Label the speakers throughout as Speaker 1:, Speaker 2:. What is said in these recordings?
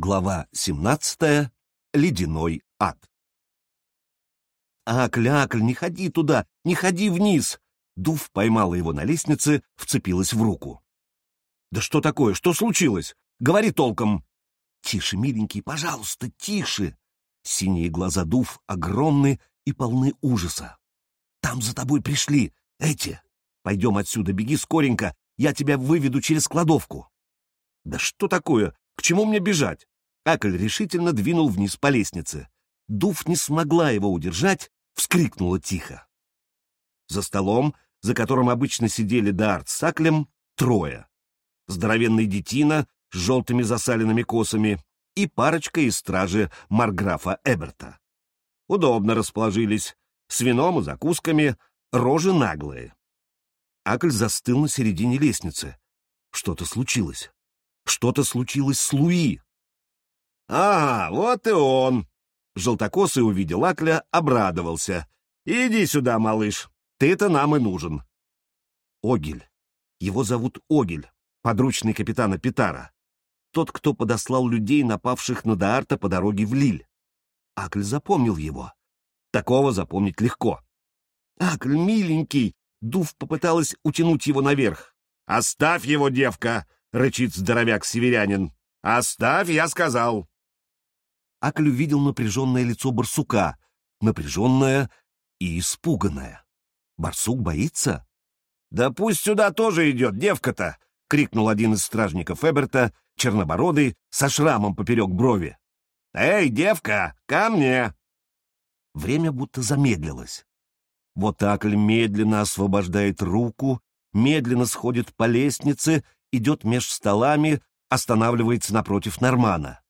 Speaker 1: Глава 17. Ледяной ад. «Акль, Акль, не ходи туда, не ходи вниз!» Дув поймала его на лестнице, вцепилась в руку. «Да что такое? Что случилось? Говори толком!» «Тише, миленький, пожалуйста, тише!» Синие глаза Дув огромны и полны ужаса. «Там за тобой пришли, эти! Пойдем отсюда, беги скоренько, я тебя выведу через кладовку!» «Да что такое? К чему мне бежать? Акль решительно двинул вниз по лестнице. Дуф не смогла его удержать, вскрикнула тихо. За столом, за которым обычно сидели Дарт с Аклем, трое. Здоровенный детина с желтыми засаленными косами и парочка из стражи Марграфа Эберта. Удобно расположились, с вином и закусками, рожи наглые. Акль застыл на середине лестницы. Что-то случилось. Что-то случилось с Луи. «А, вот и он!» Желтокосый увидел Акля, обрадовался. «Иди сюда, малыш, ты-то нам и нужен». Огель. Его зовут Огель, подручный капитана Питара. Тот, кто подослал людей, напавших на Даарта по дороге в Лиль. Акль запомнил его. Такого запомнить легко. «Акль, миленький!» Дув попыталась утянуть его наверх. «Оставь его, девка!» — рычит здоровяк-северянин. «Оставь, я сказал!» Акль увидел напряженное лицо барсука, напряженное и испуганное. Барсук боится? «Да пусть сюда тоже идет, девка-то!» — крикнул один из стражников Эберта, чернобородый, со шрамом поперек брови. «Эй, девка, ко мне!» Время будто замедлилось. Вот Акль медленно освобождает руку, медленно сходит по лестнице идет меж столами, останавливается напротив Нормана.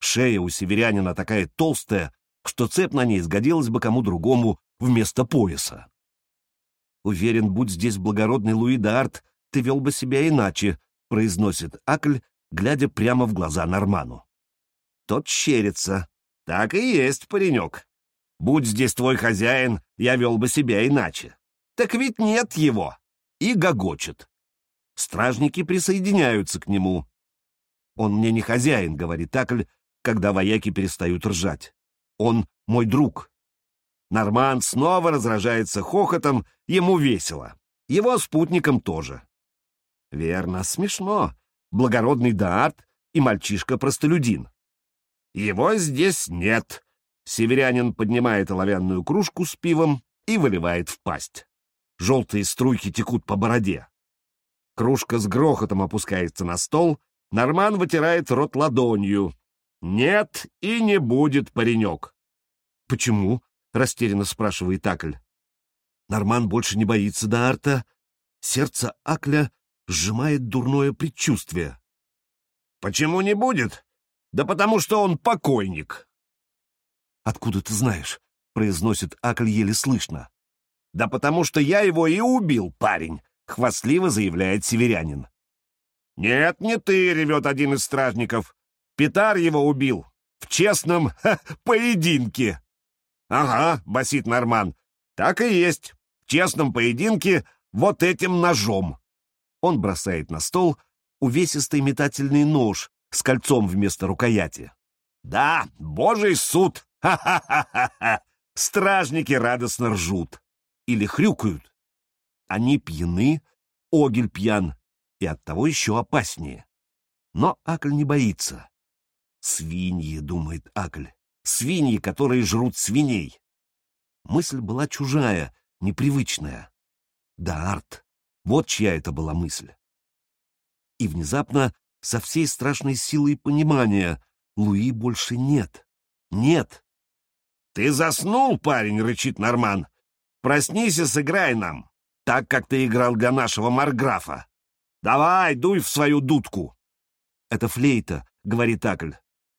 Speaker 1: Шея у северянина такая толстая, что цепь на ней сгодилась бы кому другому вместо пояса. «Уверен, будь здесь благородный Луи д'Арт, ты вел бы себя иначе», — произносит Акль, глядя прямо в глаза Норману. Тот щерится. «Так и есть, паренек. Будь здесь твой хозяин, я вел бы себя иначе. Так ведь нет его!» И гогочет. Стражники присоединяются к нему. «Он мне не хозяин», — говорит Акль, когда вояки перестают ржать. «Он мой друг». Норман снова разражается хохотом, ему весело. Его спутникам тоже. Верно, смешно. Благородный Даарт и мальчишка-простолюдин. Его здесь нет. Северянин поднимает оловянную кружку с пивом и выливает в пасть. Желтые струйки текут по бороде. Кружка с грохотом опускается на стол, Норман вытирает рот ладонью. «Нет и не будет, паренек». «Почему?» — растерянно спрашивает Акль. Норман больше не боится Даарта. Сердце Акля сжимает дурное предчувствие. «Почему не будет? Да потому что он покойник». «Откуда ты знаешь?» — произносит Акль еле слышно. «Да потому что я его и убил, парень. — хвастливо заявляет северянин. «Нет, не ты!» — ревет один из стражников. «Питар его убил! В честном ха, поединке!» «Ага», — басит Норман, — «так и есть. В честном поединке вот этим ножом». Он бросает на стол увесистый метательный нож с кольцом вместо рукояти. «Да, божий суд! Ха-ха-ха-ха!» Стражники радостно ржут. Или хрюкают. Они пьяны, Огель пьян, и оттого еще опаснее. Но Акль не боится. «Свиньи», — думает Акль, — «свиньи, которые жрут свиней». Мысль была чужая, непривычная. Да, Арт, вот чья это была мысль. И внезапно, со всей страшной силой понимания, Луи больше нет. Нет. «Ты заснул, парень!» — рычит Норман. «Проснись и сыграй нам!» так, как ты играл для нашего Марграфа. Давай, дуй в свою дудку. Это флейта, говорит Акль.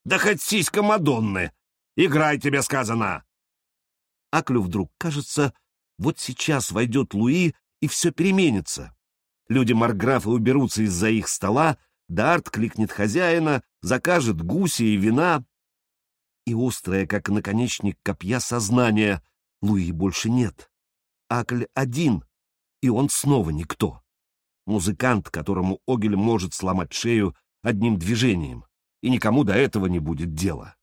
Speaker 1: Да хоть сиська Мадонны. Играй, тебе сказано. Аклю вдруг кажется, вот сейчас войдет Луи, и все переменится. Люди Марграфа уберутся из-за их стола, Дарт кликнет хозяина, закажет гуси и вина. И острое, как наконечник копья, сознание. Луи больше нет. Акль один, и он снова никто. Музыкант, которому Огель может сломать шею одним движением. И никому до этого не будет дела.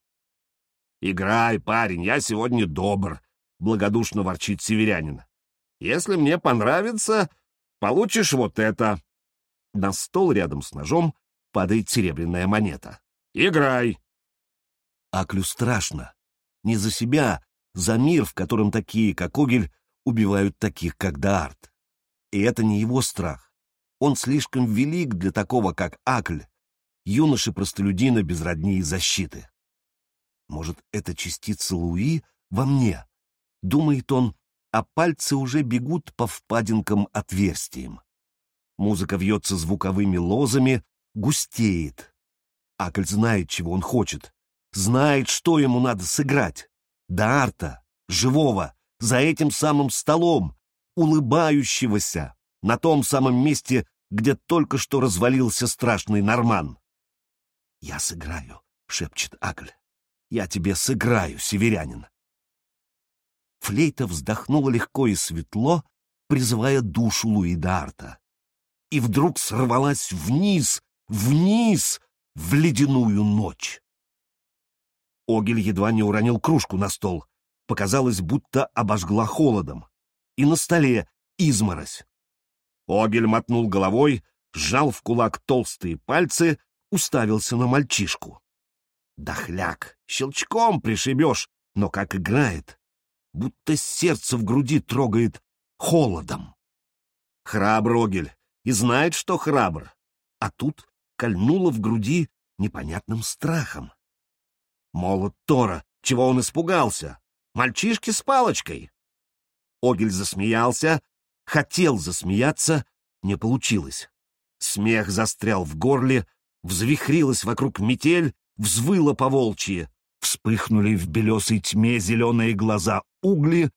Speaker 1: «Играй, парень, я сегодня добр», — благодушно ворчит северянин. «Если мне понравится, получишь вот это». На стол рядом с ножом падает серебряная монета. «Играй!» Аклю страшно. Не за себя, за мир, в котором такие, как Огель, убивают таких, как Даарт. И это не его страх. Он слишком велик для такого, как Акль, юноши-простолюдина без родни и защиты. Может, это частица Луи во мне? Думает он, а пальцы уже бегут по впадинкам отверстиям. Музыка вьется звуковыми лозами, густеет. Акль знает, чего он хочет, знает, что ему надо сыграть. Дарта, живого, за этим самым столом, улыбающегося, на том самом месте, где только что развалился страшный Норман. «Я сыграю», — шепчет Акль. «Я тебе сыграю, северянин». Флейта вздохнула легко и светло, призывая душу Луи Дарта. И вдруг сорвалась вниз, вниз, в ледяную ночь. Огель едва не уронил кружку на стол. Показалось, будто обожгла холодом. И на столе изморозь. Огель мотнул головой, сжал в кулак толстые пальцы, уставился на мальчишку. Дохляк, щелчком пришибешь, но как играет, будто сердце в груди трогает холодом. Храбр Огель и знает, что храбр, а тут кольнуло в груди непонятным страхом. Молот Тора, чего он испугался? Мальчишки с палочкой. Огель засмеялся, хотел засмеяться, не получилось. Смех застрял в горле, взвихрилась вокруг метель, взвыла по волчьи, вспыхнули в белесой тьме зеленые глаза угли,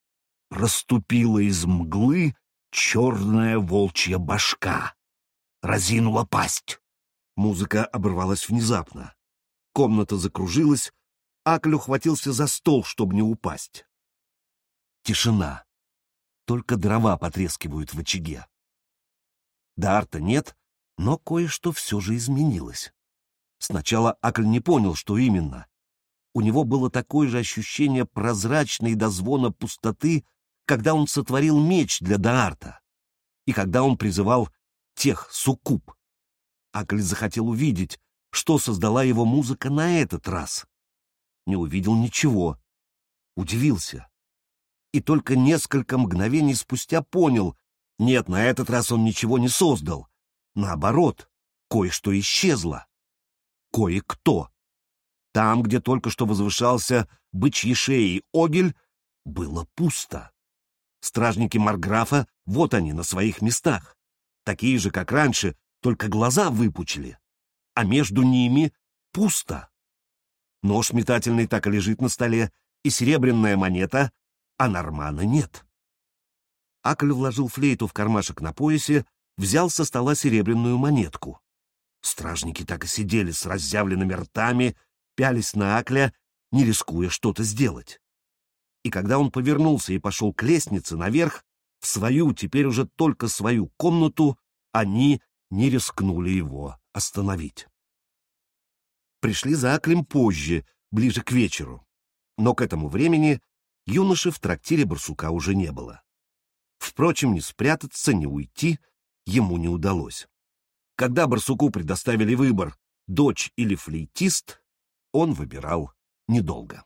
Speaker 1: расступила из мглы черная волчья башка. Разинула пасть. Музыка оборвалась внезапно. Комната закружилась, Акль ухватился за стол, чтобы не упасть. Тишина. Только дрова потрескивают в очаге. Дарта нет, но кое-что все же изменилось. Сначала Акль не понял, что именно. У него было такое же ощущение прозрачной до звона пустоты, когда он сотворил меч для Даарта, и когда он призывал тех суккуб. Акль захотел увидеть, что создала его музыка на этот раз не увидел ничего. Удивился. И только несколько мгновений спустя понял, нет, на этот раз он ничего не создал. Наоборот, кое-что исчезло. Кое-кто. Там, где только что возвышался бычьи шеи Огель, было пусто. Стражники Марграфа, вот они, на своих местах. Такие же, как раньше, только глаза выпучили. А между ними пусто. Нож метательный так и лежит на столе, и серебряная монета, а Нормана нет. Акль вложил флейту в кармашек на поясе, взял со стола серебряную монетку. Стражники так и сидели с разъявленными ртами, пялись на Акля, не рискуя что-то сделать. И когда он повернулся и пошел к лестнице наверх, в свою, теперь уже только свою комнату, они не рискнули его остановить пришли за Аклем позже, ближе к вечеру. Но к этому времени юноши в трактире барсука уже не было. Впрочем, ни спрятаться, ни уйти ему не удалось. Когда барсуку предоставили выбор, дочь или флейтист, он выбирал недолго.